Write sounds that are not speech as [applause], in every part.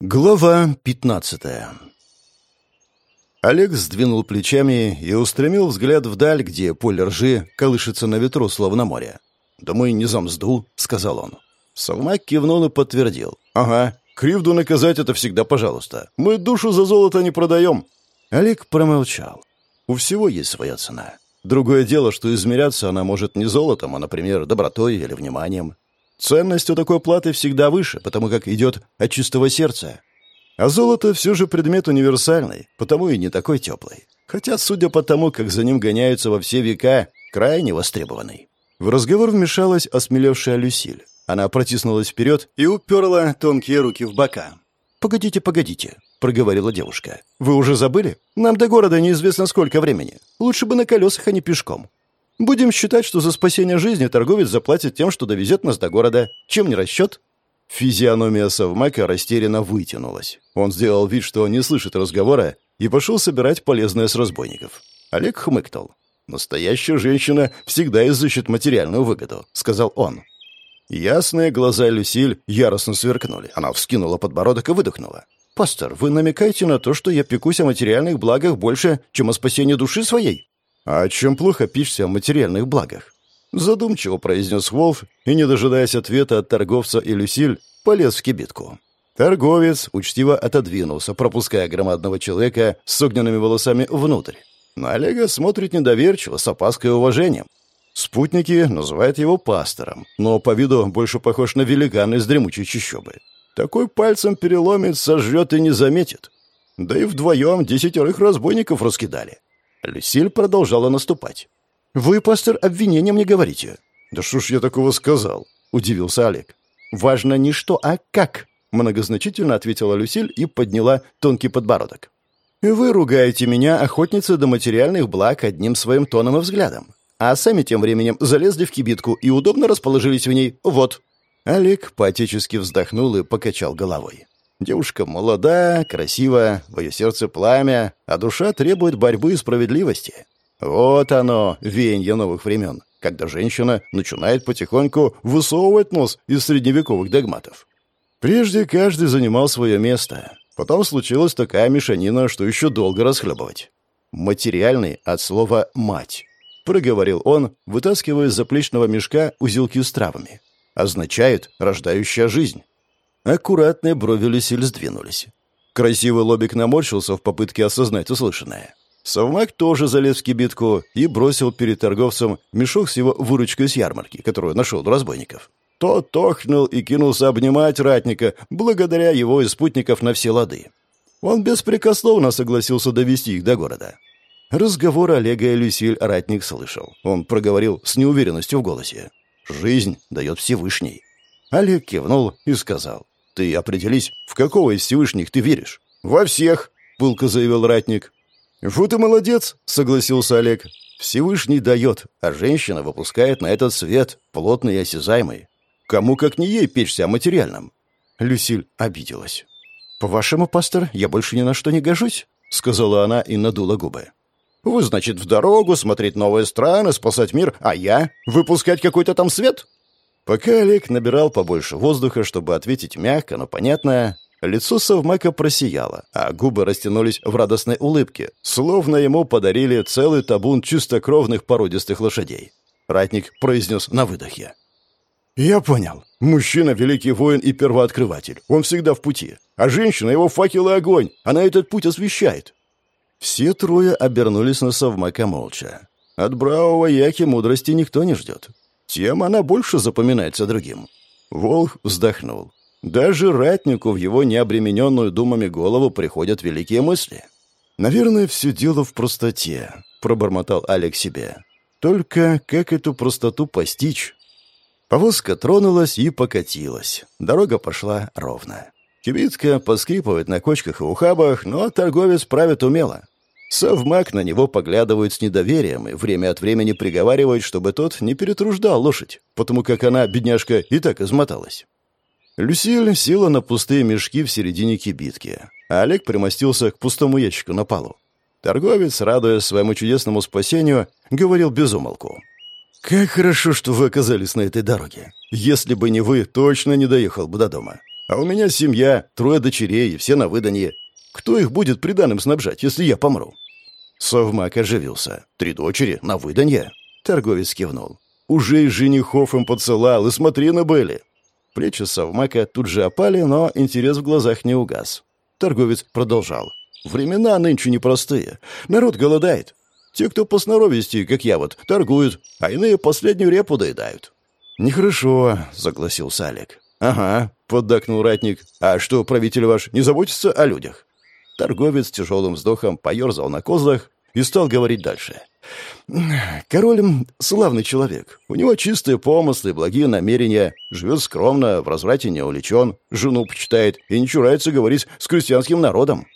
Глава пятнадцатая Олег сдвинул плечами и устремил взгляд вдаль, где поле ржи колышется на ветру, словно море. «Да мы не за мзду», — сказал он. Салмак кивнул и подтвердил. «Ага, кривду наказать — это всегда пожалуйста. Мы душу за золото не продаем». Олег промолчал. У всего есть своя цена. Другое дело, что измеряться она может не золотом, а, например, добротой или вниманием. Ценность у такой платы всегда выше, потому как идет от чистого сердца. А золото все же предмет универсальный, потому и не такой теплый. Хотя, судя по тому, как за ним гоняются во все века, крайне востребованный. В разговор вмешалась осмелевшая Люсиль. Она протиснулась вперед и уперла тонкие руки в бока. «Погодите, погодите», — проговорила девушка. «Вы уже забыли? Нам до города неизвестно сколько времени. Лучше бы на колесах, а не пешком. Будем считать, что за спасение жизни торговец заплатит тем, что довезет нас до города. Чем не расчет?» Физиономия Совмака растерянно вытянулась. Он сделал вид, что не слышит разговора, и пошел собирать полезное с разбойников. Олег хмыкнул. «Настоящая женщина всегда изыщет материальную выгоду», — сказал он. Ясные глаза Люсиль яростно сверкнули. Она вскинула подбородок и выдохнула. «Пастор, вы намекаете на то, что я пекусь о материальных благах больше, чем о спасении души своей?» «А чем плохо пишешься о материальных благах?» Задумчиво произнес Волф и, не дожидаясь ответа от торговца и Люсиль, полез в кибитку. Торговец учтиво отодвинулся, пропуская громадного человека с огненными волосами внутрь. На Олега смотрит недоверчиво, с опаской и уважением. Спутники называют его пастором, но по виду больше похож на великана из дремучей чащобы. Такой пальцем переломит, сожжет и не заметит. Да и вдвоем десятерых разбойников раскидали. Люсиль продолжала наступать. «Вы, пастор, обвинением не говорите». «Да что ж я такого сказал?» — удивился Олег. «Важно не что, а как», — многозначительно ответила Люсиль и подняла тонкий подбородок. «Вы ругаете меня, охотница до материальных благ, одним своим тоном и взглядом. А сами тем временем залезли в кибитку и удобно расположились в ней. Вот». Олег поотечески вздохнул и покачал головой. Девушка молода, красива, в ее сердце пламя, а душа требует борьбы и справедливости. Вот оно, веяние новых времен, когда женщина начинает потихоньку высовывать нос из средневековых догматов. Прежде каждый занимал свое место. Потом случилась такая мешанина, что еще долго расхлебывать. «Материальный» от слова «мать», — проговорил он, вытаскивая из заплечного мешка узелки с травами. «Означает рождающая жизнь». Аккуратные брови Люсиль сдвинулись. Красивый лобик наморщился в попытке осознать услышанное. Совмак тоже залез в кибитку и бросил перед торговцем мешок с его выручкой с ярмарки, которую нашел у разбойников. Тот тохнул и кинулся обнимать ратника, благодаря его и спутников на все лады. Он беспрекословно согласился довести их до города. Разговор Олега и Люсиль ратник слышал. Он проговорил с неуверенностью в голосе. «Жизнь дает Всевышний». Олег кивнул и сказал. Ты определись, в какого из Всевышних ты веришь? Во всех, пылко заявил ратник. Вот и молодец, согласился Олег. Всевышний дает, а женщина выпускает на этот свет, плотный и осязаемый. Кому как не ей печься о материальном. Люсиль обиделась. «По-вашему, пастор, я больше ни на что не гожусь?» — сказала она и надула губы. «Вы, значит, в дорогу, смотреть новые страны, спасать мир, а я? Выпускать какой-то там свет?» Пока Олег набирал побольше воздуха, чтобы ответить мягко, но понятно, лицо Совмака просияло, а губы растянулись в радостной улыбке, словно ему подарили целый табун чистокровных породистых лошадей. Ратник произнес на выдохе. «Я понял. Мужчина — великий воин и первооткрыватель. Он всегда в пути. А женщина — его факел и огонь. Она этот путь освещает». Все трое обернулись на Совмака молча. От бравого Яки мудрости никто не ждет тем она больше запоминается другим. Волх вздохнул. Даже ратнику в его необремененную думами голову приходят великие мысли. «Наверное, все дело в простоте», — пробормотал Олег себе. «Только как эту простоту постичь?» Повозка тронулась и покатилась. Дорога пошла ровно. Кибитка поскрипывает на кочках и ухабах, но торговец правит умело. Совмак на него поглядывает с недоверием и время от времени приговаривает, чтобы тот не перетруждал лошадь, потому как она, бедняжка, и так измоталась. Люсиль села на пустые мешки в середине кибитки, а Олег примостился к пустому ящику на полу. Торговец, радуясь своему чудесному спасению, говорил без умолку. «Как хорошо, что вы оказались на этой дороге. Если бы не вы, точно не доехал бы до дома. А у меня семья, трое дочерей, все на выданье. Кто их будет приданым снабжать, если я помру?» Совмак оживился. «Три дочери на выданье?» Торговец кивнул. «Уже и женихов им поцелал, и смотри на были». Плечи Совмака тут же опали, но интерес в глазах не угас. Торговец продолжал. «Времена нынче непростые. Народ голодает. Те, кто по сноровисти, как я вот, торгуют, а иные последнюю репу доедают». «Нехорошо», — согласился Олег. «Ага», — поддакнул ратник. «А что, правитель ваш не заботится о людях?» Торговец тяжелым вздохом поерзал на козлах и стал говорить дальше. «Король — славный человек. У него чистые помыслы, благие намерения. Живет скромно, в разврате не увлечен, жену почитает и не чурается говорить с крестьянским народом».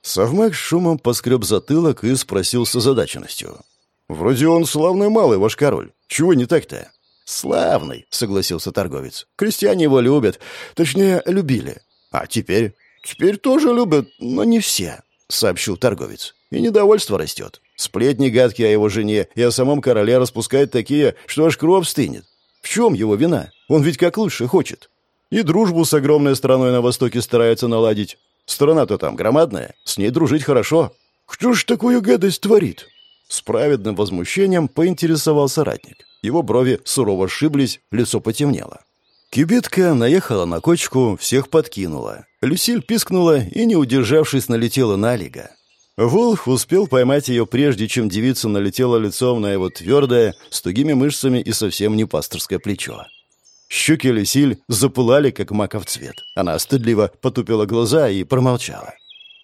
Совмак шумом поскреб затылок и спросил с озадаченностью. «Вроде он славный малый, ваш король. Чего не так-то?» «Славный», — согласился торговец. «Крестьяне его любят. Точнее, любили. А теперь «Теперь тоже любят, но не все», — сообщил торговец. «И недовольство растет. Сплетни гадкие о его жене и о самом короле распускают такие, что аж кровь стынет. В чем его вина? Он ведь как лучше хочет. И дружбу с огромной страной на Востоке старается наладить. Страна-то там громадная, с ней дружить хорошо. Кто ж такую гадость творит?» С праведным возмущением поинтересовался ратник. Его брови сурово сшиблись, лицо потемнело. Кибитка наехала на кочку, всех подкинула. Люсиль пискнула и, не удержавшись, налетела на Олега. Волх успел поймать ее, прежде чем девица налетела лицом на его твердое, с тугими мышцами и совсем не пасторское плечо. Щеки Люсиль запылали, как маков цвет. Она стыдливо потупила глаза и промолчала.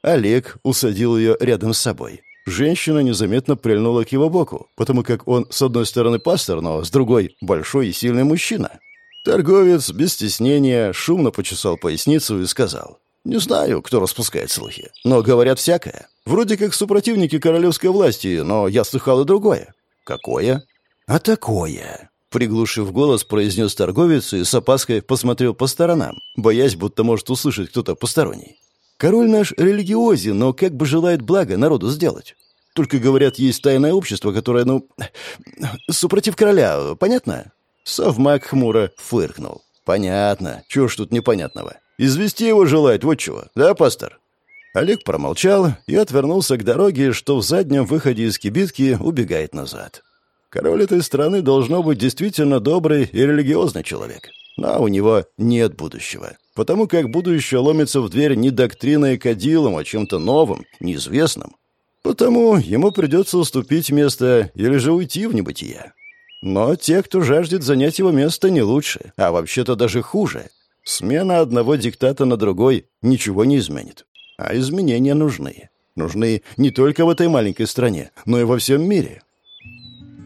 Олег усадил ее рядом с собой. Женщина незаметно прильнула к его боку, потому как он, с одной стороны, пастор, но с другой — большой и сильный мужчина. Торговец без стеснения шумно почесал поясницу и сказал. «Не знаю, кто распускает слухи, но говорят всякое. Вроде как супротивники королевской власти, но я слыхал и другое». «Какое?» «А такое», — приглушив голос, произнес торговец и с опаской посмотрел по сторонам, боясь, будто может услышать кто-то посторонний. «Король наш религиозен, но как бы желает благо народу сделать. Только, говорят, есть тайное общество, которое, ну, [sniffs] супротив короля, понятно?» Совмак хмуро фыркнул. «Понятно. Чего ж тут непонятного? Извести его желает, вот чего. Да, пастор?» Олег промолчал и отвернулся к дороге, что в заднем выходе из кибитки убегает назад. Король этой страны должно быть действительно добрый и религиозный человек. Но у него нет будущего. Потому как будущее ломится в дверь не доктриной кадилом, а чем-то новым, неизвестным. Потому ему придется уступить место или же уйти в небытие. Но те, кто жаждет занять его место, не лучше, а вообще-то даже хуже. Смена одного диктата на другой ничего не изменит. А изменения нужны. Нужны не только в этой маленькой стране, но и во всем мире.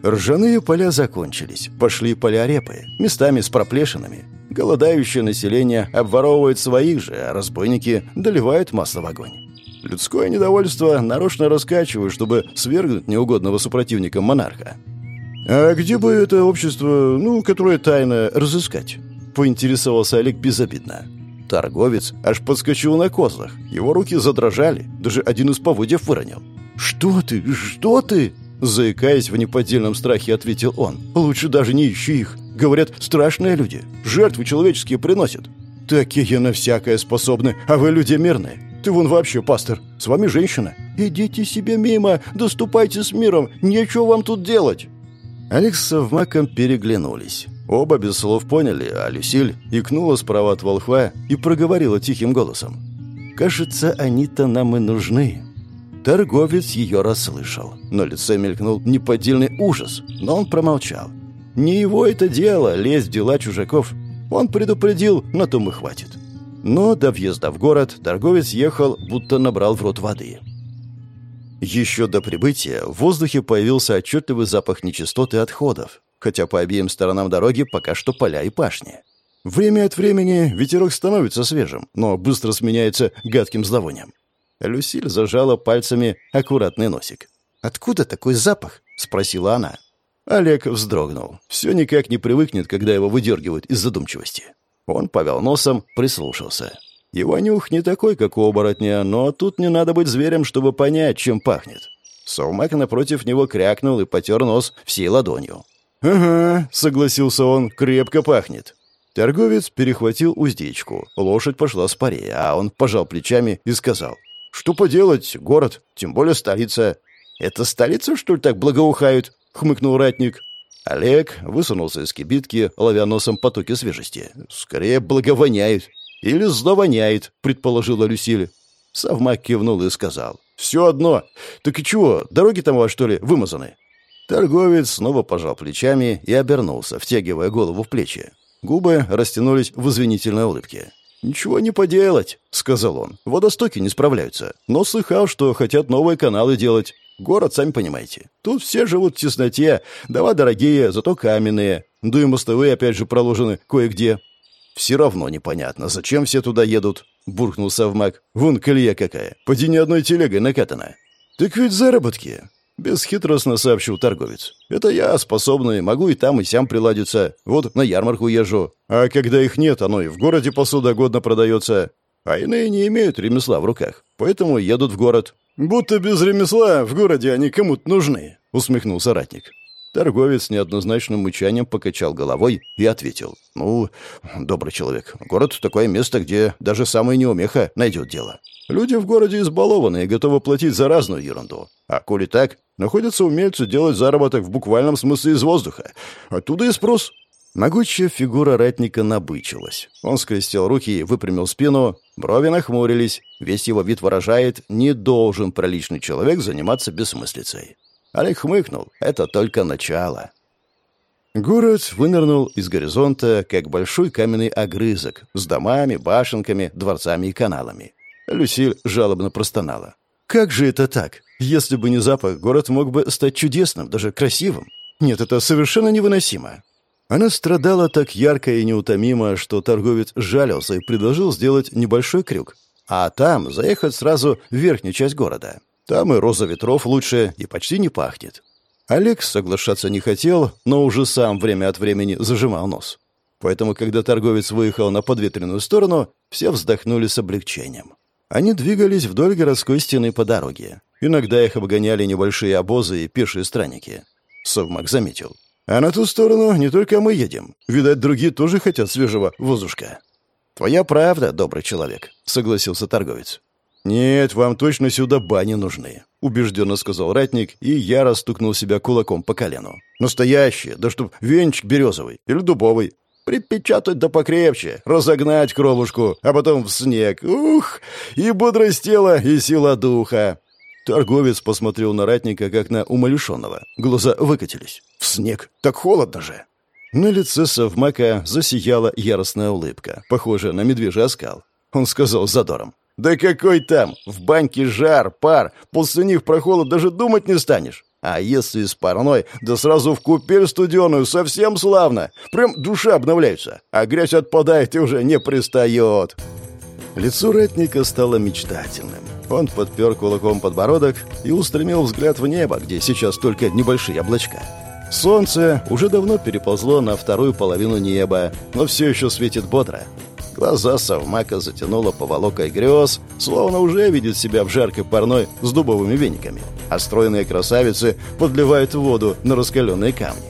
Ржаные поля закончились. Пошли поля репы, местами с проплешинами. Голодающее население обворовывает своих же, а разбойники доливают масло в огонь. Людское недовольство нарочно раскачивают, чтобы свергнуть неугодного супротивника монарха. «А где бы это общество, ну, которое тайно, разыскать?» — поинтересовался Олег безобидно. Торговец аж подскочил на козлах. Его руки задрожали, даже один из поводьев выронил. «Что ты? Что ты?» Заикаясь в неподдельном страхе, ответил он. «Лучше даже не ищи их. Говорят, страшные люди. Жертвы человеческие приносят. Такие на всякое способны, а вы люди мирные. Ты вон вообще пастор. С вами женщина. Идите себе мимо, доступайте с миром. Нечего вам тут делать». Алекс с Совмаком переглянулись. Оба без слов поняли, а Люсиль икнула справа от волхва и проговорила тихим голосом. «Кажется, они-то нам и нужны». Торговец ее расслышал. На лице мелькнул неподдельный ужас, но он промолчал. Не его это дело лезть в дела чужаков. Он предупредил, на том и хватит. Но до въезда в город торговец ехал, будто набрал в рот воды. Еще до прибытия в воздухе появился отчетливый запах нечистот и отходов, хотя по обеим сторонам дороги пока что поля и пашни. Время от времени ветерок становится свежим, но быстро сменяется гадким зловонием. Люсиль зажала пальцами аккуратный носик. «Откуда такой запах?» — спросила она. Олег вздрогнул. Все никак не привыкнет, когда его выдергивают из задумчивости. Он повел носом, прислушался. Его нюх не такой, как у оборотня, но тут не надо быть зверем, чтобы понять, чем пахнет. Совмак напротив него крякнул и потер нос всей ладонью. «Ага», — согласился он, — «крепко пахнет». Торговец перехватил уздечку. Лошадь пошла с паре, а он пожал плечами и сказал. «Что поделать? Город, тем более столица». «Это столица, что ли, так благоухают?» — хмыкнул ратник. Олег высунулся из кибитки, ловя носом потоки свежести. «Скорее благовоняет». «Или зловоняет», — предположила Люсиль. Совмак кивнул и сказал. «Все одно. Так и чего, дороги там у вас, что ли, вымазаны?» Торговец снова пожал плечами и обернулся, втягивая голову в плечи. Губы растянулись в извинительной улыбке. «Ничего не поделать», — сказал он. «Водостоки не справляются. Но слыхал, что хотят новые каналы делать. Город, сами понимаете. Тут все живут в тесноте. Дома дорогие, зато каменные. Да и мостовые, опять же, проложены кое-где. Все равно непонятно, зачем все туда едут», — буркнул Савмак. «Вон колея какая. Поди ни одной телегой накатана». «Так ведь заработки. Бесхитростно сообщил торговец. «Это я, способный, могу и там, и сям приладиться. Вот на ярмарку езжу. А когда их нет, оно и в городе посуда годно продается. А иные не имеют ремесла в руках, поэтому едут в город». «Будто без ремесла в городе они кому-то нужны», — усмехнулся ратник. Торговец неоднозначным мычанием покачал головой и ответил. «Ну, добрый человек, город — такое место, где даже самый неумеха найдет дело. Люди в городе избалованы и готовы платить за разную ерунду. А коли так, находятся умельцы делать заработок в буквальном смысле из воздуха. Оттуда и спрос». Могучая фигура ратника набычилась. Он скрестил руки и выпрямил спину, брови нахмурились. Весь его вид выражает «не должен приличный человек заниматься бессмыслицей». Олег хмыкнул. Это только начало. Город вынырнул из горизонта, как большой каменный огрызок, с домами, башенками, дворцами и каналами. Люсиль жалобно простонала. «Как же это так? Если бы не запах, город мог бы стать чудесным, даже красивым. Нет, это совершенно невыносимо». Она страдала так ярко и неутомимо, что торговец жалился и предложил сделать небольшой крюк, а там заехать сразу в верхнюю часть города. Там и роза ветров лучше, и почти не пахнет. Олег соглашаться не хотел, но уже сам время от времени зажимал нос. Поэтому, когда торговец выехал на подветренную сторону, все вздохнули с облегчением. Они двигались вдоль городской стены по дороге. Иногда их обгоняли небольшие обозы и пешие странники. Совмак заметил. «А на ту сторону не только мы едем. Видать, другие тоже хотят свежего воздушка». «Твоя правда, добрый человек», — согласился торговец. «Нет, вам точно сюда бани нужны», — убежденно сказал ратник, и я растукнул себя кулаком по колену. «Настоящие, да чтоб венчик березовый или дубовый. Припечатать да покрепче, разогнать кровушку, а потом в снег. Ух! И бодрость тела, и сила духа!» Торговец посмотрел на ратника, как на умалишенного. Глаза выкатились. «В снег! Так холодно же!» На лице совмака засияла яростная улыбка, похожая на медвежий оскал. Он сказал задором. «Да какой там? В баньке жар, пар. После них про холод даже думать не станешь. А если с парной, да сразу в купель студеную, совсем славно. Прям душа обновляется, а грязь отпадает и уже не пристает». Лицо ратника стало мечтательным. Он подпер кулаком подбородок и устремил взгляд в небо, где сейчас только небольшие облачка. Солнце уже давно переползло на вторую половину неба, но все еще светит бодро. Глаза совмака затянуло поволокой грез, словно уже видит себя в жаркой парной с дубовыми вениками, а красавицы подливают воду на раскаленные камни.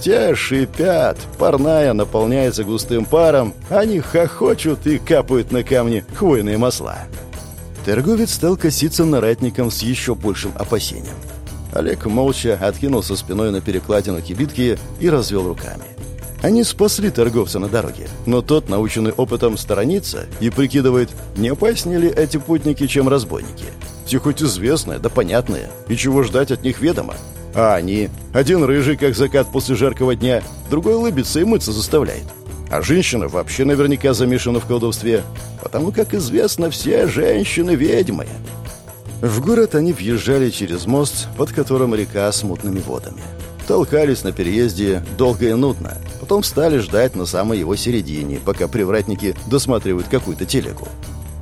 Те шипят, парная наполняется густым паром, они хохочут и капают на камни хвойные масла. Торговец стал коситься на ратником с еще большим опасением. Олег молча откинулся спиной на перекладину кибитки и развел руками. Они спасли торговца на дороге, но тот, наученный опытом, сторонится и прикидывает, не опаснее ли эти путники, чем разбойники. Те хоть известные, да понятные, и чего ждать от них ведомо. А они, один рыжий, как закат после жаркого дня, другой улыбится и мыться заставляет. А женщина вообще наверняка замешана в колдовстве, потому как известно, все женщины ведьмы. В город они въезжали через мост, под которым река с мутными водами. Толкались на переезде долго и нудно. Потом стали ждать на самой его середине, пока привратники досматривают какую-то телегу.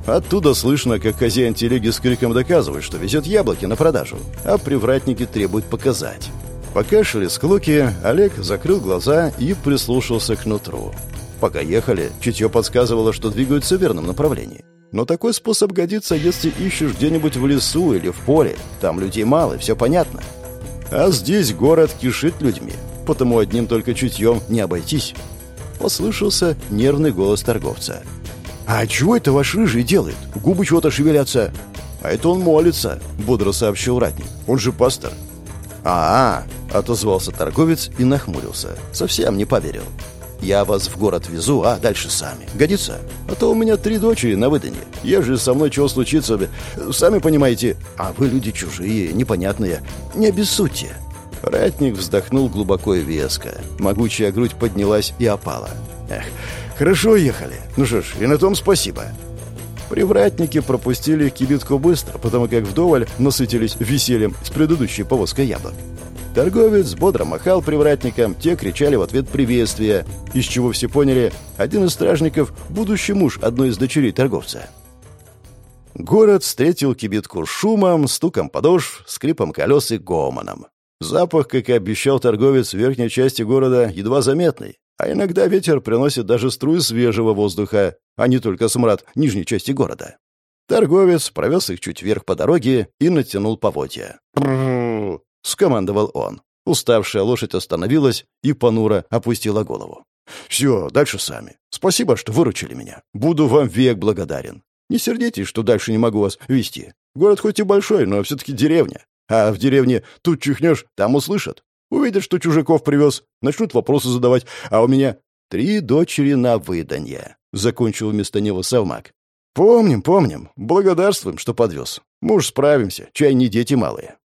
Оттуда слышно, как хозяин телеги с криком доказывает, что везет яблоки на продажу, а привратники требуют показать. Пока шли склоки, Олег закрыл глаза и прислушался к нутру. Пока ехали, чутье подсказывало, что двигаются в верном направлении. Но такой способ годится, если ищешь где-нибудь в лесу или в поле. Там людей мало, все понятно. А здесь город кишит людьми, потому одним только чутьем не обойтись. Послышался нервный голос торговца. «А чего это ваш рыжий делает? Губы чего-то шевелятся». «А это он молится», — бодро сообщил ратник. «Он же пастор». «А-а», — отозвался торговец и нахмурился. Совсем не поверил. «Я вас в город везу, а дальше сами. Годится? А то у меня три дочери на выданье. Ежели со мной чего случится, сами понимаете. А вы люди чужие, непонятные. Не обессудьте». Ратник вздохнул глубоко и веско. Могучая грудь поднялась и опала. «Эх, хорошо ехали. Ну что ж, и на том спасибо». Привратники пропустили кибитку быстро, потому как вдоволь насытились весельем с предыдущей повозкой яблок. Торговец бодро махал привратникам, те кричали в ответ приветствия, из чего все поняли, один из стражников – будущий муж одной из дочерей торговца. Город встретил кибитку шумом, стуком подошв, скрипом колес и гомоном. Запах, как и обещал торговец в верхней части города, едва заметный, а иногда ветер приносит даже струи свежего воздуха, а не только смрад нижней части города. Торговец провез их чуть вверх по дороге и натянул поводья. — скомандовал он. Уставшая лошадь остановилась и понуро опустила голову. «Все, дальше сами. Спасибо, что выручили меня. Буду вам век благодарен. Не сердитесь, что дальше не могу вас вести. Город хоть и большой, но все-таки деревня. А в деревне тут чихнешь, там услышат. Увидят, что чужаков привез, начнут вопросы задавать, а у меня три дочери на выданье», — закончил вместо него совмак. «Помним, помним. Благодарствуем, что подвез. Мы уж справимся, чай не дети малые».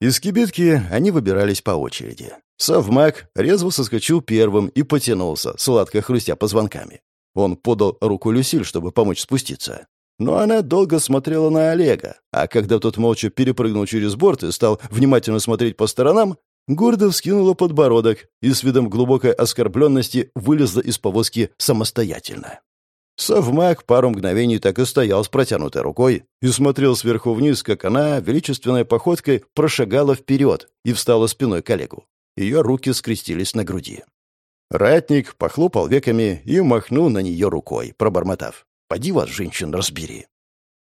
Из кибитки они выбирались по очереди. Совмак резво соскочил первым и потянулся, сладко хрустя позвонками. Он подал руку Люсиль, чтобы помочь спуститься. Но она долго смотрела на Олега, а когда тот молча перепрыгнул через борт и стал внимательно смотреть по сторонам, гордо вскинула подбородок и с видом глубокой оскорбленности вылезла из повозки самостоятельно. Совмак пару мгновений так и стоял с протянутой рукой и смотрел сверху вниз, как она величественной походкой прошагала вперед и встала спиной к Олегу. Ее руки скрестились на груди. Ратник похлопал веками и махнул на нее рукой, пробормотав. «Поди вас, женщин, разбери».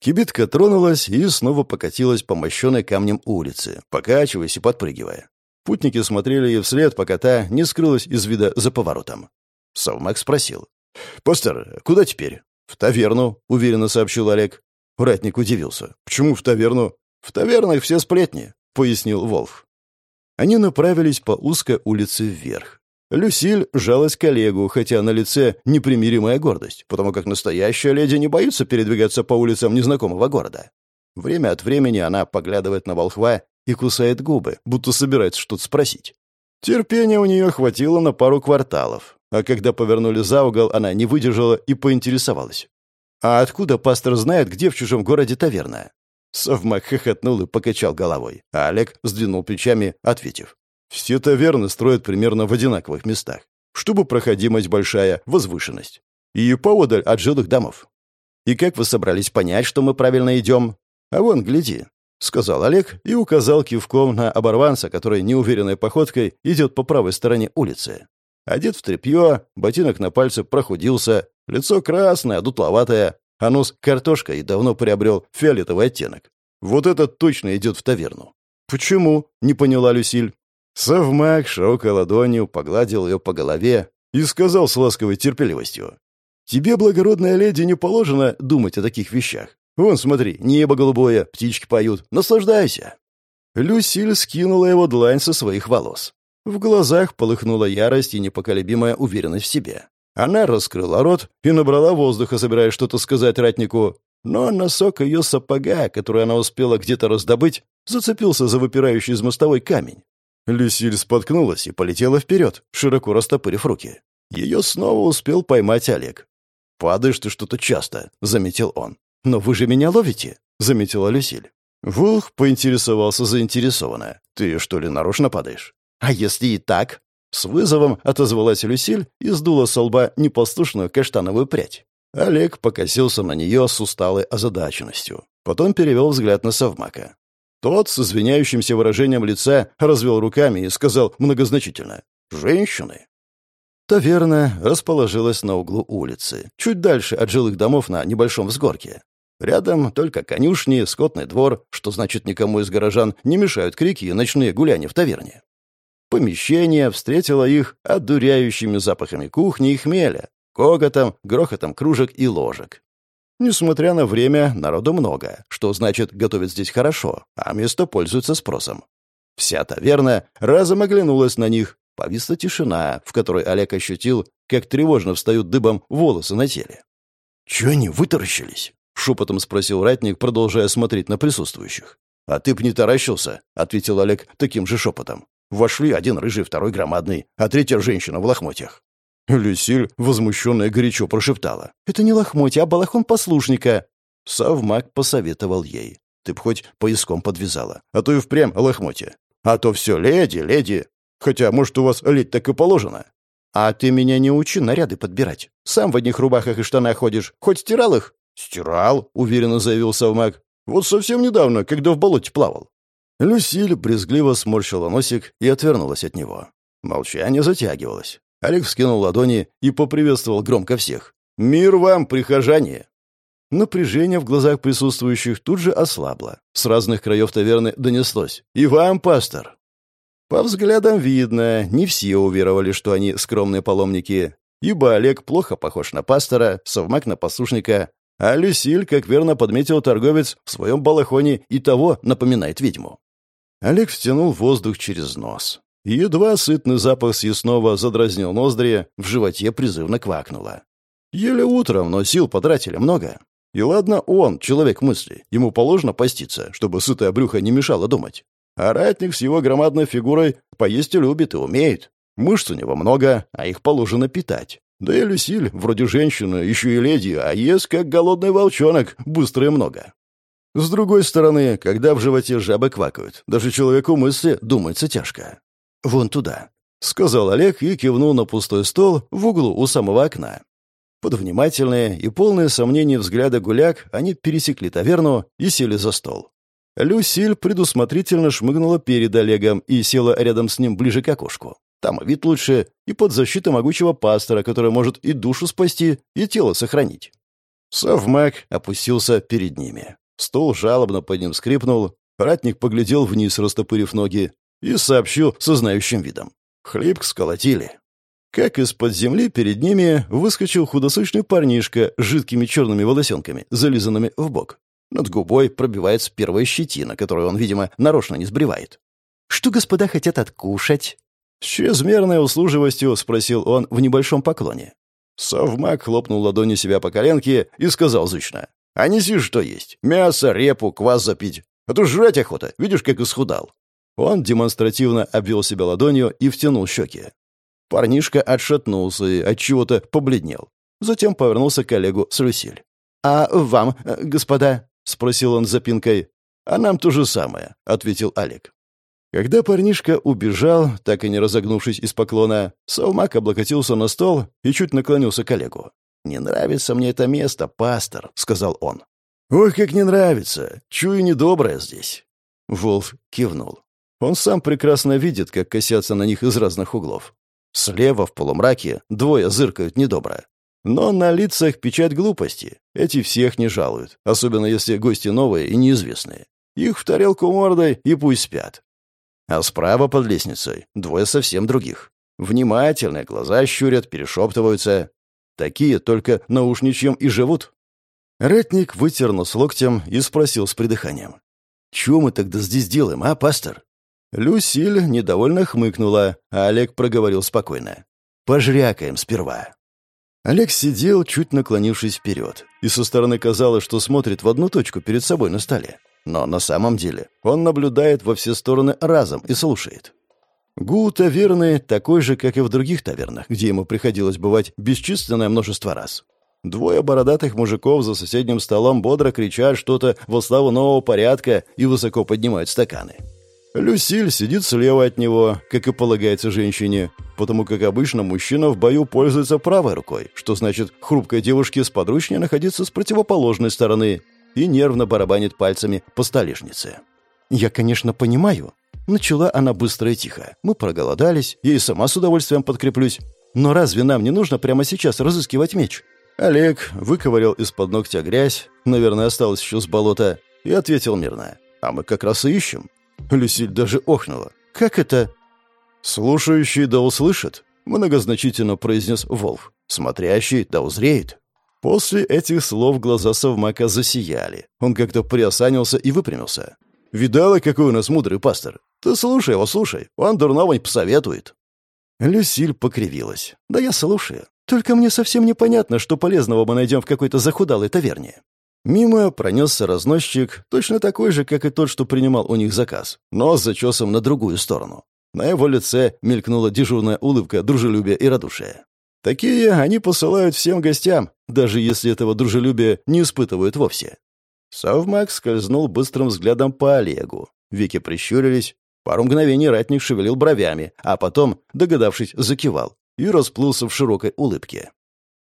Кибитка тронулась и снова покатилась по мощенной камнем улице, покачиваясь и подпрыгивая. Путники смотрели ей вслед, пока та не скрылась из вида за поворотом. Совмак спросил. «Постер, куда теперь?» «В таверну», — уверенно сообщил Олег. Ратник удивился. «Почему в таверну?» «В тавернах все сплетни», — пояснил Волф. Они направились по узкой улице вверх. Люсиль жалась коллегу, хотя на лице непримиримая гордость, потому как настоящая леди не боится передвигаться по улицам незнакомого города. Время от времени она поглядывает на волхва и кусает губы, будто собирается что-то спросить. Терпения у нее хватило на пару кварталов, а когда повернули за угол, она не выдержала и поинтересовалась. «А откуда пастор знает, где в чужом городе таверна?» Совмак хохотнул и покачал головой, а Олег сдвинул плечами, ответив. «Все таверны строят примерно в одинаковых местах, чтобы проходимость большая, возвышенность. И поодаль от жилых домов. И как вы собрались понять, что мы правильно идем? А вон, гляди», — сказал Олег и указал кивком на оборванца, который неуверенной походкой идет по правой стороне улицы. Одет в тряпье, ботинок на пальце прохудился, лицо красное, дутловатое, а нос картошка и давно приобрел фиолетовый оттенок. Вот этот точно идет в таверну. «Почему?» — не поняла Люсиль. Совмак широкой ладонью погладил ее по голове и сказал с ласковой терпеливостью. «Тебе, благородная леди, не положено думать о таких вещах. Вон, смотри, небо голубое, птички поют. Наслаждайся!» Люсиль скинула его длань со своих волос. В глазах полыхнула ярость и непоколебимая уверенность в себе. Она раскрыла рот и набрала воздуха, собираясь что-то сказать ратнику, но носок ее сапога, который она успела где-то раздобыть, зацепился за выпирающий из мостовой камень. Люсиль споткнулась и полетела вперед, широко растопырив руки. Ее снова успел поймать Олег. «Падаешь ты что-то часто», — заметил он. «Но вы же меня ловите», — заметила Люсиль. Волх поинтересовался заинтересованно. «Ты что ли нарочно падаешь?» «А если и так?» С вызовом отозвалась Люсиль и сдула со лба непослушную каштановую прядь. Олег покосился на нее с усталой озадаченностью. Потом перевел взгляд на Совмака. Тот с извиняющимся выражением лица развел руками и сказал многозначительно «Женщины». Таверна расположилась на углу улицы, чуть дальше от жилых домов на небольшом взгорке. Рядом только конюшни, скотный двор, что значит никому из горожан не мешают крики и ночные гуляния в таверне. Помещение встретило их одуряющими запахами кухни и хмеля, кокотом, грохотом кружек и ложек. Несмотря на время, народу много, что значит готовят здесь хорошо, а место пользуется спросом. Вся таверна разом оглянулась на них. Повисла тишина, в которой Олег ощутил, как тревожно встают дыбом волосы на теле. «Чё они вытаращились?» — шепотом спросил ратник, продолжая смотреть на присутствующих. «А ты б не таращился», — ответил Олег таким же шепотом. Вошли один рыжий, второй громадный, а третья женщина в лохмотьях. Люсиль, возмущенная, горячо прошептала. «Это не лохмотья, а балахон послушника». Савмак посоветовал ей. «Ты б хоть пояском подвязала, а то и впрямь лохмотья. А то все леди, леди. Хотя, может, у вас ледь так и положено». «А ты меня не учи наряды подбирать. Сам в одних рубахах и штанах ходишь. Хоть стирал их?» «Стирал», — уверенно заявил Савмак. «Вот совсем недавно, когда в болоте плавал». Люсиль брезгливо сморщила носик и отвернулась от него. Молчание затягивалось. Олег вскинул ладони и поприветствовал громко всех. «Мир вам, прихожане!» Напряжение в глазах присутствующих тут же ослабло. С разных краев таверны донеслось. «И вам, пастор!» По взглядам видно, не все уверовали, что они скромные паломники, ибо Олег плохо похож на пастора, совмак на послушника, а Люсиль, как верно подметил торговец, в своем балахоне и того напоминает ведьму. Олег втянул воздух через нос. Едва сытный запах съестного задразнил ноздри, в животе призывно квакнуло. Еле утром, но сил потратили много. И ладно он, человек мысли, ему положено поститься, чтобы сытое брюхо не мешало думать. А ратник с его громадной фигурой поесть и любит и умеет. Мышц у него много, а их положено питать. Да и Люсиль, вроде женщины, еще и леди, а ест как голодный волчонок, быстро и много. С другой стороны, когда в животе жабы квакают, даже человеку мысли думается тяжко. «Вон туда», — сказал Олег и кивнул на пустой стол в углу у самого окна. Под внимательные и полные сомнений взгляда гуляк они пересекли таверну и сели за стол. Люсиль предусмотрительно шмыгнула перед Олегом и села рядом с ним ближе к окошку. Там вид лучше и под защитой могучего пастора, который может и душу спасти, и тело сохранить. Совмак опустился перед ними. Стол жалобно под ним скрипнул, ратник поглядел вниз, растопырив ноги, и сообщил со знающим видом. Хлеб сколотили. Как из-под земли перед ними выскочил худосочный парнишка с жидкими черными волосенками, зализанными в бок. Над губой пробивается первая щетина, которую он, видимо, нарочно не сбривает. «Что господа хотят откушать?» С чрезмерной услуживостью спросил он в небольшом поклоне. Совмак хлопнул ладонью себя по коленке и сказал зычно. «А неси, что есть. Мясо, репу, квас запить. А то жрать охота. Видишь, как исхудал. Он демонстративно обвел себя ладонью и втянул щеки. Парнишка отшатнулся и от чего-то побледнел. Затем повернулся к коллегу с Люсиль. «А вам, э, господа?» — спросил он запинкой. «А нам то же самое», — ответил Олег. Когда парнишка убежал, так и не разогнувшись из поклона, Салмак облокотился на стол и чуть наклонился к коллегу. «Не нравится мне это место, пастор», — сказал он. «Ой, как не нравится! Чую недоброе здесь!» Волф кивнул. Он сам прекрасно видит, как косятся на них из разных углов. Слева, в полумраке, двое зыркают недобро. Но на лицах печать глупости. Эти всех не жалуют, особенно если гости новые и неизвестные. Их в тарелку мордой и пусть спят. А справа под лестницей двое совсем других. Внимательные, глаза щурят, перешептываются. Такие только наушничьем и живут. Ратник вытер нос локтем и спросил с придыханием. «Чего мы тогда здесь делаем, а, пастор?» Люсиль недовольно хмыкнула, а Олег проговорил спокойно. «Пожрякаем сперва». Олег сидел, чуть наклонившись вперед, и со стороны казалось, что смотрит в одну точку перед собой на столе. Но на самом деле он наблюдает во все стороны разом и слушает. Гу таверны такой же, как и в других тавернах, где ему приходилось бывать бесчисленное множество раз. Двое бородатых мужиков за соседним столом бодро кричат что-то во славу нового порядка и высоко поднимают стаканы. Люсиль сидит слева от него, как и полагается женщине, потому как обычно мужчина в бою пользуется правой рукой, что значит хрупкой девушке сподручнее находиться с противоположной стороны и нервно барабанит пальцами по столешнице. «Я, конечно, понимаю». Начала она быстро и тихо. «Мы проголодались, я и сама с удовольствием подкреплюсь. Но разве нам не нужно прямо сейчас разыскивать меч?» Олег выковырял из-под ногтя грязь, наверное, осталось еще с болота, и ответил мирно. «А мы как раз и ищем. Люсиль даже охнула. «Как это?» «Слушающий да услышит», — многозначительно произнес Волф. «Смотрящий да узреет». После этих слов глаза совмака засияли. Он как-то приосанился и выпрямился. «Видала, какой у нас мудрый пастор? Ты слушай его, слушай, он дурного не посоветует». Люсиль покривилась. «Да я слушаю. Только мне совсем непонятно, что полезного мы найдем в какой-то захудалой таверне». Мимо пронесся разносчик, точно такой же, как и тот, что принимал у них заказ, но с зачесом на другую сторону. На его лице мелькнула дежурная улыбка дружелюбия и радушия. Такие они посылают всем гостям, даже если этого дружелюбия не испытывают вовсе. Совмак скользнул быстрым взглядом по Олегу. Веки прищурились. Пару мгновений ратник шевелил бровями, а потом, догадавшись, закивал и расплылся в широкой улыбке.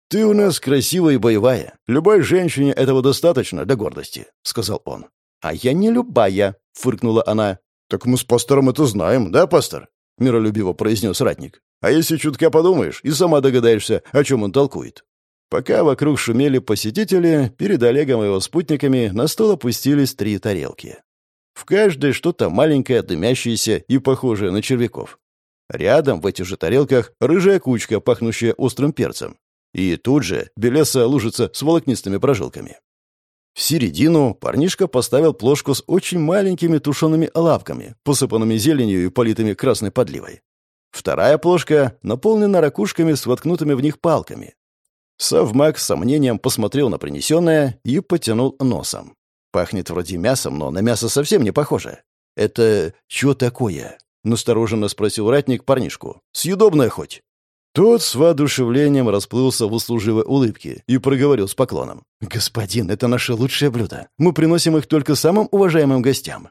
«Ты у нас красивая и боевая. Любой женщине этого достаточно для гордости», — сказал он. «А я не любая», — фыркнула она. «Так мы с пастором это знаем, да, пастор?» — миролюбиво произнес ратник. «А если чутка подумаешь, и сама догадаешься, о чем он толкует». Пока вокруг шумели посетители, перед Олегом и его спутниками на стол опустились три тарелки. В каждой что-то маленькое, дымящееся и похожее на червяков. Рядом в этих же тарелках рыжая кучка, пахнущая острым перцем. И тут же белесая лужица с волокнистыми прожилками. В середину парнишка поставил плошку с очень маленькими тушеными лапками, посыпанными зеленью и политыми красной подливой. Вторая плошка наполнена ракушками с воткнутыми в них палками. Совмак с сомнением посмотрел на принесенное и потянул носом. Пахнет вроде мясом, но на мясо совсем не похоже. «Это что такое?» — настороженно спросил ратник парнишку. «Съедобное хоть?» Тот с воодушевлением расплылся в услуживой улыбке и проговорил с поклоном. «Господин, это наше лучшее блюдо. Мы приносим их только самым уважаемым гостям».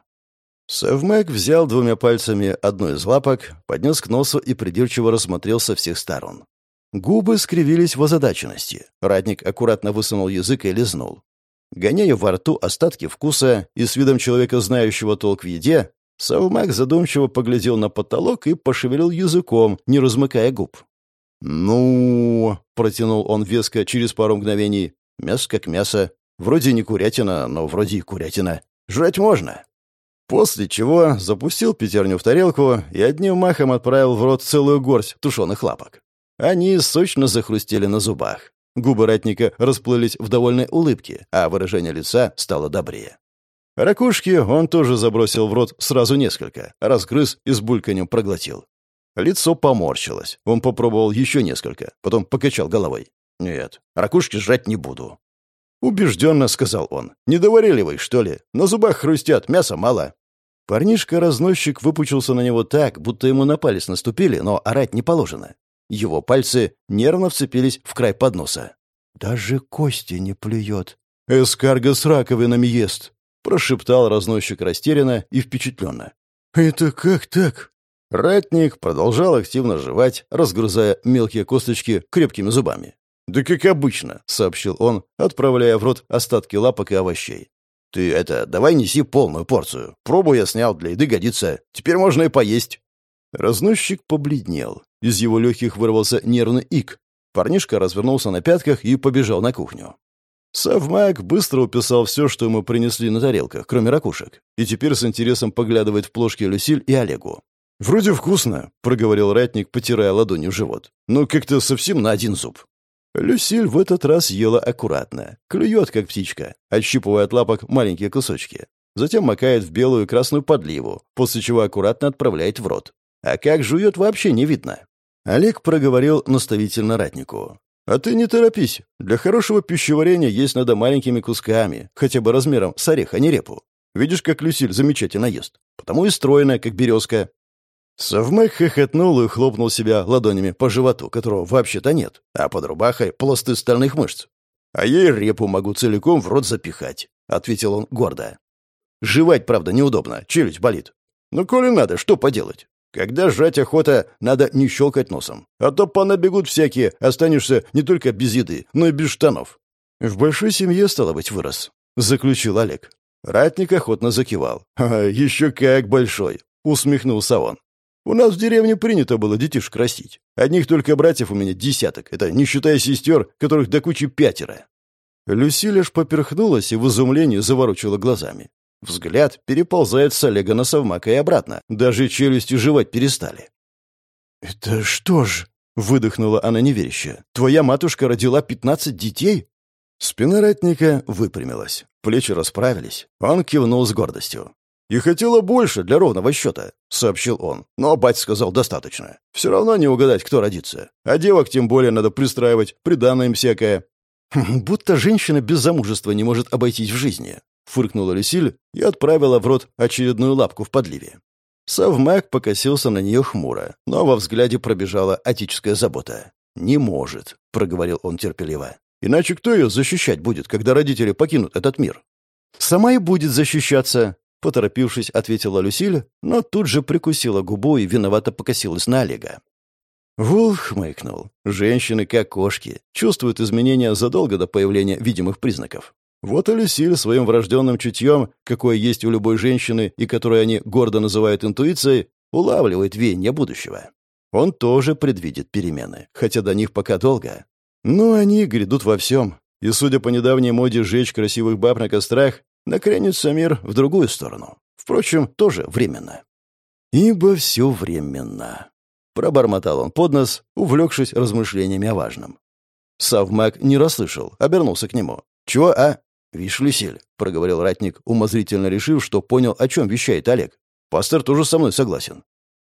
Совмак взял двумя пальцами одну из лапок, поднес к носу и придирчиво рассмотрел со всех сторон. Губы скривились в озадаченности. Ратник аккуратно высунул язык и лизнул. Гоняя во рту остатки вкуса и с видом человека, знающего толк в еде, Савмак задумчиво поглядел на потолок и пошевелил языком, не размыкая губ. «Ну...» — протянул он веско через пару мгновений. «Мясо как мясо. Вроде не курятина, но вроде и курятина. Жрать можно». После чего запустил пятерню в тарелку и одним махом отправил в рот целую горсть тушеных лапок. Они сочно захрустели на зубах. Губы ратника расплылись в довольной улыбке, а выражение лица стало добрее. Ракушки он тоже забросил в рот сразу несколько, разгрыз и с бульканем проглотил. Лицо поморщилось. Он попробовал еще несколько, потом покачал головой. «Нет, ракушки жрать не буду». «Убежденно», — сказал он. «Не доварили вы, что ли? На зубах хрустят, мяса мало». Парнишка-разносчик выпучился на него так, будто ему на палец наступили, но орать не положено. Его пальцы нервно вцепились в край подноса. «Даже кости не плюет». «Эскарго с раковинами ест», — прошептал разносчик растерянно и впечатленно. «Это как так?» Ратник продолжал активно жевать, разгрызая мелкие косточки крепкими зубами. «Да как обычно», — сообщил он, отправляя в рот остатки лапок и овощей. «Ты это, давай неси полную порцию. Пробу я снял, для еды годится. Теперь можно и поесть». Разносчик побледнел. Из его легких вырвался нервный ик. Парнишка развернулся на пятках и побежал на кухню. Савмак быстро уписал все, что ему принесли на тарелках, кроме ракушек, и теперь с интересом поглядывает в плошки Люсиль и Олегу. «Вроде вкусно», — проговорил ратник, потирая ладонью живот. «Но как-то совсем на один зуб». Люсиль в этот раз ела аккуратно, клюет, как птичка, отщипывая от лапок маленькие кусочки. Затем макает в белую и красную подливу, после чего аккуратно отправляет в рот. А как жует, вообще не видно. Олег проговорил наставительно ратнику. «А ты не торопись. Для хорошего пищеварения есть надо маленькими кусками, хотя бы размером с орех, а не репу. Видишь, как Люсиль замечательно ест. Потому и стройная, как березка». Совмак хохотнул и хлопнул себя ладонями по животу, которого вообще-то нет, а под рубахой пласты стальных мышц. «А ей репу могу целиком в рот запихать», — ответил он гордо. «Жевать, правда, неудобно, челюсть болит. Но коли надо, что поделать? Когда жрать охота, надо не щелкать носом. А то понабегут всякие, останешься не только без еды, но и без штанов. В большой семье, стало быть, вырос, — заключил Олег. Ратник охотно закивал. «А, еще как большой!» — усмехнулся он. «У нас в деревне принято было детишек растить. Одних только братьев у меня десяток. Это не считая сестер, которых до кучи пятеро». Люси лишь поперхнулась и в изумлении заворочила глазами. Взгляд переползает с Олега на совмака и обратно. Даже челюсти жевать перестали. «Это что ж?» — выдохнула она неверяще. «Твоя матушка родила пятнадцать детей?» Спина ратника выпрямилась, плечи расправились. Он кивнул с гордостью. «И хотела больше для ровного счета», — сообщил он. «Но бать сказал достаточно. Все равно не угадать, кто родится. А девок тем более надо пристраивать, приданное им всякое». «Хм, «Будто женщина без замужества не может обойтись в жизни», — фыркнула Люсиль и отправила в рот очередную лапку в подливе. Совмак покосился на нее хмуро, но во взгляде пробежала отеческая забота. «Не может», — проговорил он терпеливо. Иначе кто ее защищать будет, когда родители покинут этот мир? Сама и будет защищаться, поторопившись, ответила Люсиль, но тут же прикусила губу и виновато покосилась на Олега. Вулф хмыкнул. Женщины, как кошки, чувствуют изменения задолго до появления видимых признаков. Вот и Люсиль своим врожденным чутьем, какое есть у любой женщины и которое они гордо называют интуицией, улавливает веяние будущего. Он тоже предвидит перемены, хотя до них пока долго, но они грядут во всем. И, судя по недавней моде сжечь красивых баб на кострах, накренится мир в другую сторону. Впрочем, тоже временно. «Ибо все временно», — пробормотал он под нос, увлекшись размышлениями о важном. Савмак не расслышал, обернулся к нему. «Чего, а?» «Вишь, Люсиль», — проговорил ратник, умозрительно решив, что понял, о чем вещает Олег. «Пастор тоже со мной согласен.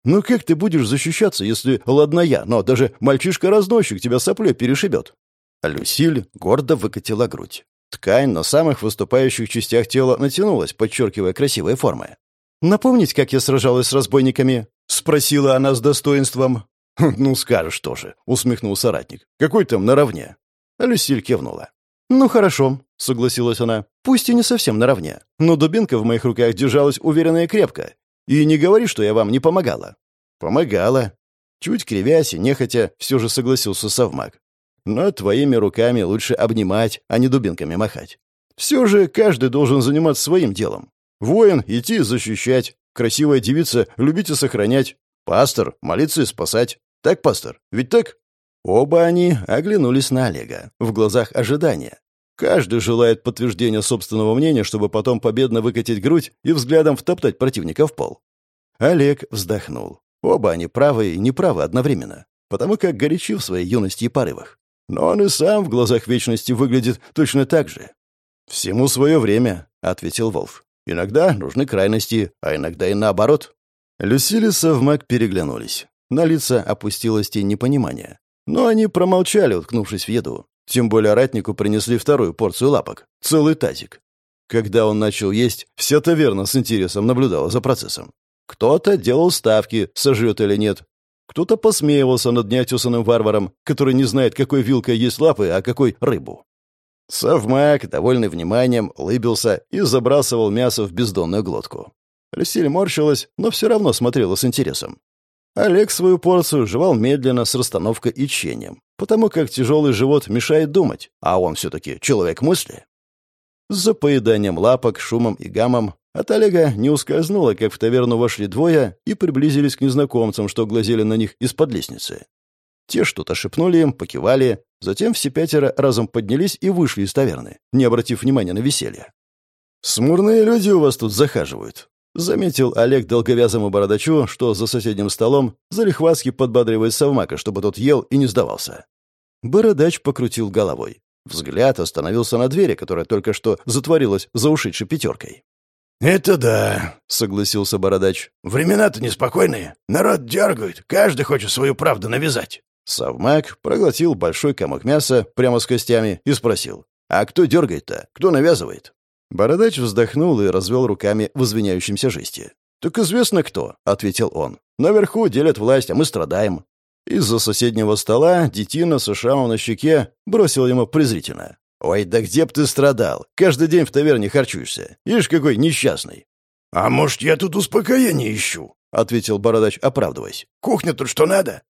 «Ну как ты будешь защищаться, если, ладно я, но даже мальчишка-разносчик тебя соплей перешибет?» Люсиль гордо выкатила грудь. Ткань на самых выступающих частях тела натянулась, подчеркивая красивые формы. «Напомнить, как я сражалась с разбойниками?» — спросила она с достоинством. «Хм, «Ну, скажешь тоже», — усмехнулся ратник. «Какой там наравне?» Люсиль кивнула. «Ну, хорошо», — согласилась она. «Пусть и не совсем наравне, но дубинка в моих руках держалась уверенно и крепко, и не говори, что я вам не помогала». «Помогала». Чуть кривясь и нехотя, все же согласился совмак. «Но твоими руками лучше обнимать, а не дубинками махать. Все же каждый должен заниматься своим делом. Воин — идти защищать, красивая девица — любить и сохранять, пастор — молиться и спасать. Так, пастор, ведь так?» Оба они оглянулись на Олега, в глазах ожидания. Каждый желает подтверждения собственного мнения, чтобы потом победно выкатить грудь и взглядом втоптать противника в пол. Олег вздохнул. Оба они правы и неправы одновременно, потому как горячи в своей юности и порывах. Но он и сам в глазах вечности выглядит точно так же. «Всему свое время», — ответил Волф. «Иногда нужны крайности, а иногда и наоборот». Люсиль и Совмак переглянулись. На лица опустилась тень непонимания. Но они промолчали, уткнувшись в еду. Тем более ратнику принесли вторую порцию лапок. Целый тазик. Когда он начал есть, вся таверна с интересом наблюдала за процессом. Кто-то делал ставки, сожрет или нет. Кто-то посмеивался над неотесанным варваром, который не знает, какой вилкой есть лапы, а какой рыбу. Совмак, довольный вниманием, улыбился и забрасывал мясо в бездонную глотку. Люсиль морщилась, но все равно смотрела с интересом. Олег свою порцию жевал медленно, с расстановкой и чением, потому как тяжелый живот мешает думать, а он все-таки человек мысли. За поеданием лапок, шумом и гамом от Олега не ускользнуло, как в таверну вошли двое и приблизились к незнакомцам, что глазели на них из-под лестницы. Те что-то шепнули им, покивали, затем все пятеро разом поднялись и вышли из таверны, не обратив внимания на веселье. «Смурные люди у вас тут захаживают», Заметил Олег долговязому бородачу, что за соседним столом залихватски подбадривает совмака, чтобы тот ел и не сдавался. Бородач покрутил головой. Взгляд остановился на двери, которая только что затворилась за ушедшей пятеркой. «Это да», — согласился Бородач. «Времена-то неспокойные. Народ дергает, каждый хочет свою правду навязать». Совмак проглотил большой комок мяса прямо с костями и спросил. «А кто дергает-то? Кто навязывает?» Бородач вздохнул и развел руками в извиняющемся жесте. «Так известно кто», — ответил он. «Наверху делят власть, а мы страдаем». Из-за соседнего стола детина с шрамом на щеке бросил ему презрительно. «Ой, да где б ты страдал? Каждый день в таверне харчуешься. Ишь, какой несчастный!» «А может, я тут успокоение ищу?» — ответил Бородач, оправдываясь. «Кухня тут что надо?»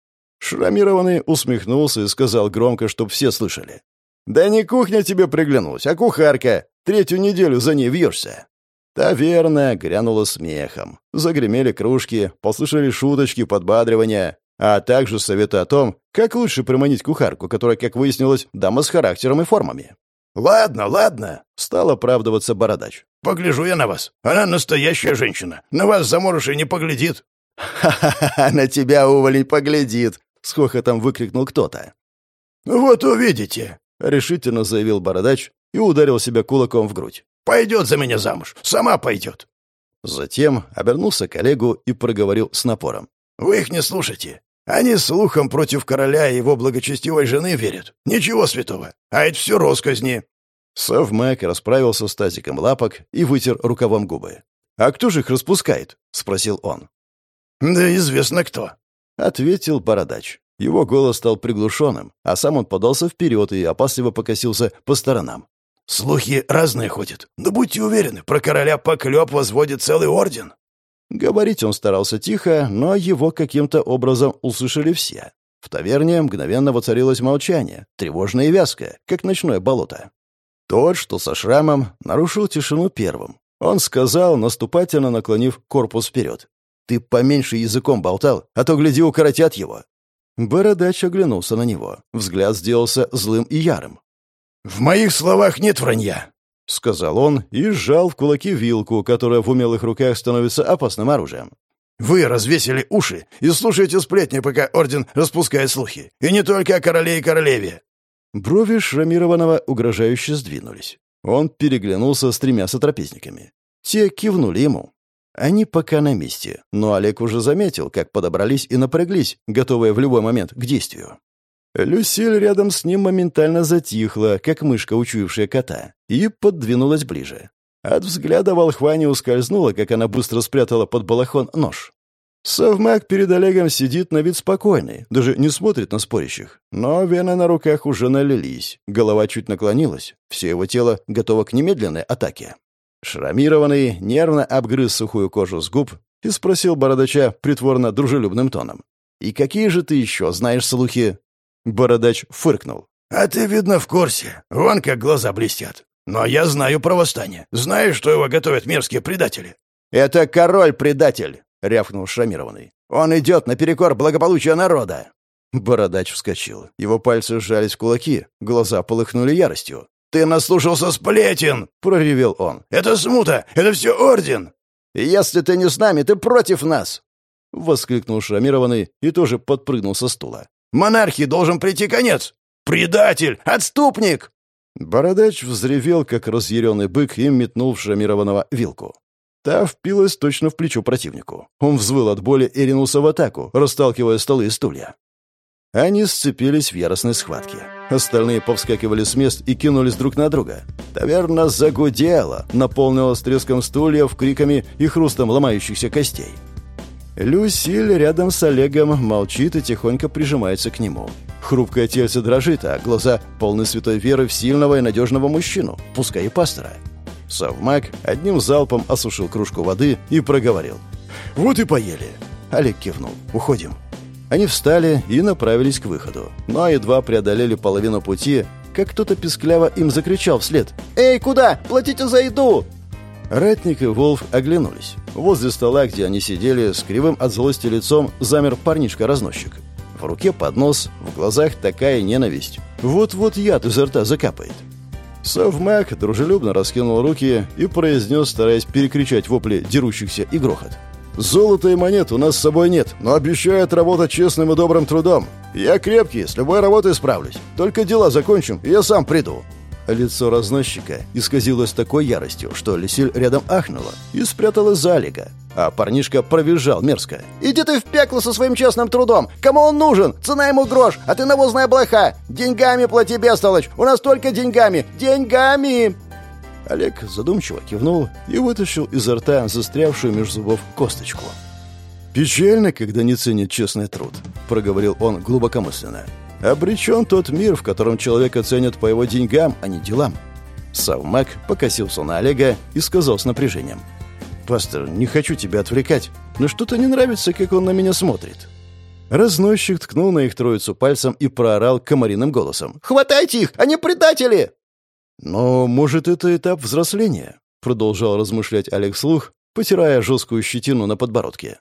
Шрамированный усмехнулся и сказал громко, чтоб все слышали. «Да не кухня тебе приглянулась, а кухарка. Третью неделю за ней вьешься». Таверна грянула смехом. Загремели кружки, послышали шуточки, подбадривания, а также советы о том, как лучше приманить кухарку, которая, как выяснилось, дама с характером и формами. «Ладно, ладно», — стал оправдываться бородач. «Погляжу я на вас. Она настоящая женщина. На вас заморышей не поглядит». «Ха-ха-ха, на тебя уволень поглядит!» — с хохотом выкрикнул кто-то. «Вот увидите!» — решительно заявил бородач и ударил себя кулаком в грудь. «Пойдет за меня замуж! Сама пойдет!» Затем обернулся к Олегу и проговорил с напором. «Вы их не слушайте. Они слухом против короля и его благочестивой жены верят. Ничего святого. А это все росказни». Совмак расправился с тазиком лапок и вытер рукавом губы. «А кто же их распускает?» — спросил он. «Да известно кто», — ответил бородач. Его голос стал приглушенным, а сам он подался вперед и опасливо покосился по сторонам. «Слухи разные ходят, но будьте уверены, про короля поклеп возводит целый орден». Говорить он старался тихо, но его каким-то образом услышали все. В таверне мгновенно воцарилось молчание, тревожное и вязкое, как ночное болото. Тот, что со шрамом, нарушил тишину первым. Он сказал, наступательно наклонив корпус вперед. «Ты поменьше языком болтал, а то, гляди, укоротят его». Бородач оглянулся на него. Взгляд сделался злым и ярым. «В моих словах нет вранья. — сказал он и сжал в кулаки вилку, которая в умелых руках становится опасным оружием. «Вы развесили уши и слушаете сплетни, пока Орден распускает слухи. И не только о короле и королеве». Брови Шрамированного угрожающе сдвинулись. Он переглянулся с тремя сотрапезниками. Те кивнули ему. Они пока на месте, но Олег уже заметил, как подобрались и напряглись, готовые в любой момент к действию. Люсиль рядом с ним моментально затихла, как мышка, учуявшая кота, и подвинулась ближе. От взгляда волхва не ускользнула, как она быстро спрятала под балахон нож. Совмак перед Олегом сидит на вид спокойный, даже не смотрит на спорящих. Но вены на руках уже налились, голова чуть наклонилась, все его тело готово к немедленной атаке. Шрамированный нервно обгрыз сухую кожу с губ и спросил бородача притворно дружелюбным тоном. «И какие же ты еще знаешь слухи?» Бородач фыркнул. «А ты, видно, в курсе. Вон как глаза блестят. Но я знаю про восстание. Знаю, что его готовят мерзкие предатели». «Это король-предатель!» — рявкнул Шамированный. «Он идет наперекор благополучия народа!» Бородач вскочил. Его пальцы сжались в кулаки, глаза полыхнули яростью. «Ты наслушался сплетен!» — проревел он. «Это смута! Это все орден!» «Если ты не с нами, ты против нас!» — воскликнул Шрамированный и тоже подпрыгнул со стула. Монархии должен прийти конец! Предатель! Отступник!» Бородач взревел, как разъяренный бык, и метнул в шрамированного вилку. Та впилась точно в плечо противнику. Он взвыл от боли и ринулся в атаку, расталкивая столы и стулья. Они сцепились в яростной схватке. Остальные повскакивали с мест и кинулись друг на друга. Таверна загудела, наполнилась треском стульев, криками и хрустом ломающихся костей. Люсиль рядом с Олегом молчит и тихонько прижимается к нему. Хрупкое тельце дрожит, а глаза полны святой веры в сильного и надежного мужчину, пускай и пастора. Совмак одним залпом осушил кружку воды и проговорил. «Вот и поели». Олег кивнул. «Уходим». Они встали и направились к выходу, но едва преодолели половину пути, как кто-то пискляво им закричал вслед. «Эй, куда? Платите за еду!» Ратник и Волф оглянулись. Возле стола, где они сидели, с кривым от злости лицом замер парнишка-разносчик. В руке поднос, в глазах такая ненависть. Вот-вот яд изо рта закапает. Совмак дружелюбно раскинул руки и произнес, стараясь перекричать вопли дерущихся и грохот. «Золота и монет у нас с собой нет, но обещают работать честным и добрым трудом. Я крепкий, с любой работой справлюсь. Только дела закончим, и я сам приду». Лицо разносчика исказилось такой яростью, что Лисиль рядом ахнула и спряталась за Олега. А парнишка провизжал мерзко. «Иди ты в пекло со своим честным трудом! Кому он нужен? Цена ему грош, а ты навозная блоха! Деньгами плати, бестолочь! У нас только деньгами! Деньгами!» Олег задумчиво кивнул и вытащил изо рта застрявшую между зубов косточку. «Печально, когда не ценит честный труд», — проговорил он глубокомысленно. Обречен тот мир, в котором человека ценят по его деньгам, а не делам. Савмак покосился на Олега и сказал с напряжением. «Пастор, не хочу тебя отвлекать, но что-то не нравится, как он на меня смотрит». Разносчик ткнул на их троицу пальцем и проорал комариным голосом. «Хватайте их! Они предатели!» «Но, может, это этап взросления?» Продолжал размышлять Олег слух, потирая жесткую щетину на подбородке.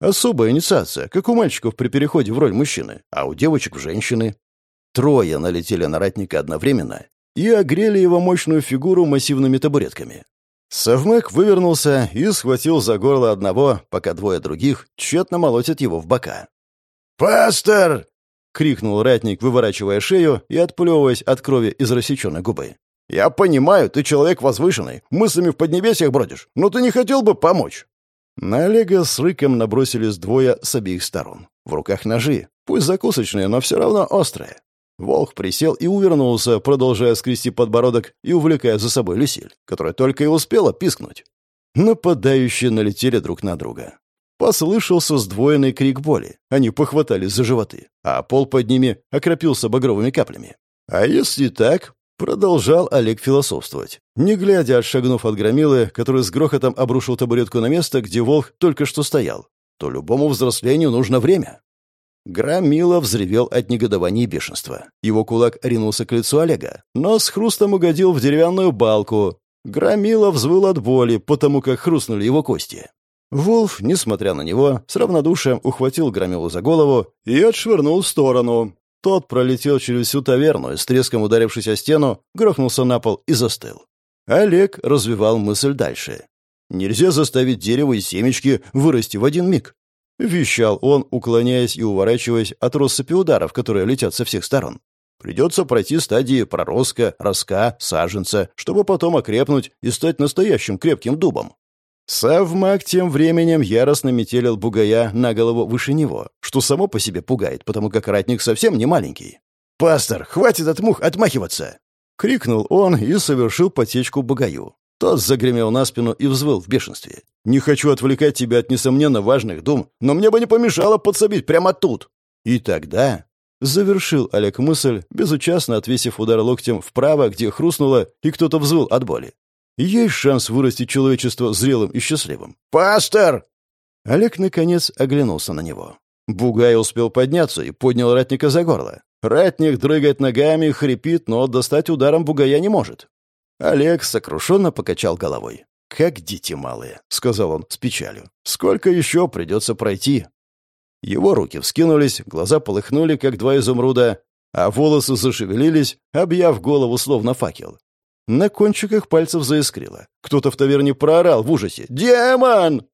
Особая инициация, как у мальчиков при переходе в роль мужчины, а у девочек в женщины. Трое налетели на ратника одновременно и огрели его мощную фигуру массивными табуретками. Совмак вывернулся и схватил за горло одного, пока двое других тщетно молотят его в бока. «Пастор!» — крикнул ратник, выворачивая шею и отплевываясь от крови из рассеченной губы. «Я понимаю, ты человек возвышенный, мыслями в поднебесьях бродишь, но ты не хотел бы помочь?» На Олега с рыком набросились двое с обеих сторон. В руках ножи, пусть закусочные, но все равно острые. Волк присел и увернулся, продолжая скрести подбородок и увлекая за собой Люсиль, которая только и успела пискнуть. Нападающие налетели друг на друга. Послышался сдвоенный крик боли. Они похватались за животы, а пол под ними окропился багровыми каплями. А если так, продолжал Олег философствовать, не глядя, отшагнув от громилы, который с грохотом обрушил табуретку на место, где волк только что стоял, то любому взрослению нужно время. Громила взревел от негодования и бешенства. Его кулак ринулся к лицу Олега, но с хрустом угодил в деревянную балку. Громила взвыл от боли, потому как хрустнули его кости. Волф, несмотря на него, с равнодушием ухватил Громилу за голову и отшвырнул в сторону. Тот пролетел через всю таверну и, с треском ударившись о стену, грохнулся на пол и застыл. Олег развивал мысль дальше. Нельзя заставить дерево и семечки вырасти в один миг. — вещал он, уклоняясь и уворачиваясь от россыпи ударов, которые летят со всех сторон. «Придется пройти стадии проростка, ростка, саженца, чтобы потом окрепнуть и стать настоящим крепким дубом». Савмак тем временем яростно метелил бугая на голову выше него, что само по себе пугает, потому как ратник совсем не маленький. «Пастор, хватит от мух отмахиваться!» — крикнул он и совершил потечку бугаю. Тот загремел на спину и взвыл в бешенстве. «Не хочу отвлекать тебя от несомненно важных дум, но мне бы не помешало подсобить прямо тут!» И тогда завершил Олег мысль, безучастно отвесив удар локтем вправо, где хрустнуло, и кто-то взвыл от боли. Есть шанс вырастить человечество зрелым и счастливым. «Пастор!» Олег, наконец, оглянулся на него. Бугай успел подняться и поднял ратника за горло. Ратник дрыгает ногами, хрипит, но достать ударом бугая не может. Олег сокрушенно покачал головой. «Как дети малые», — сказал он с печалью. «Сколько еще придется пройти?» Его руки вскинулись, глаза полыхнули, как два изумруда, а волосы зашевелились, объяв голову словно факел. На кончиках пальцев заискрило. Кто-то в таверне проорал в ужасе. «Демон!»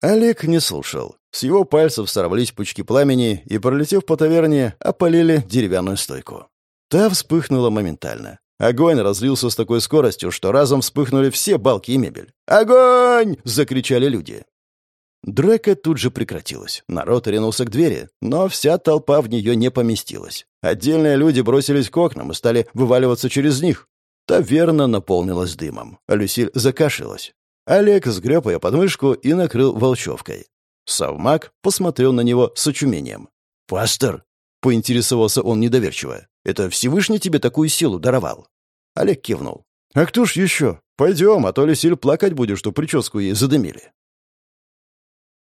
Олег не слушал. С его пальцев сорвались пучки пламени и, пролетев по таверне, опалили деревянную стойку. Та вспыхнула моментально. Огонь разлился с такой скоростью, что разом вспыхнули все балки и мебель. «Огонь!» — закричали люди. Драка тут же прекратилась. Народ ринулся к двери, но вся толпа в нее не поместилась. Отдельные люди бросились к окнам и стали вываливаться через них. Таверна наполнилась дымом. А Люсиль закашлялась. Олег сгреб ее подмышку и накрыл волчевкой. Savмак посмотрел на него с очумением. «Пастор!» — поинтересовался он недоверчиво. Это Всевышний тебе такую силу даровал?» Олег кивнул. «А кто ж еще? Пойдем, а то Люсиль плакать будет, что прическу ей задымили».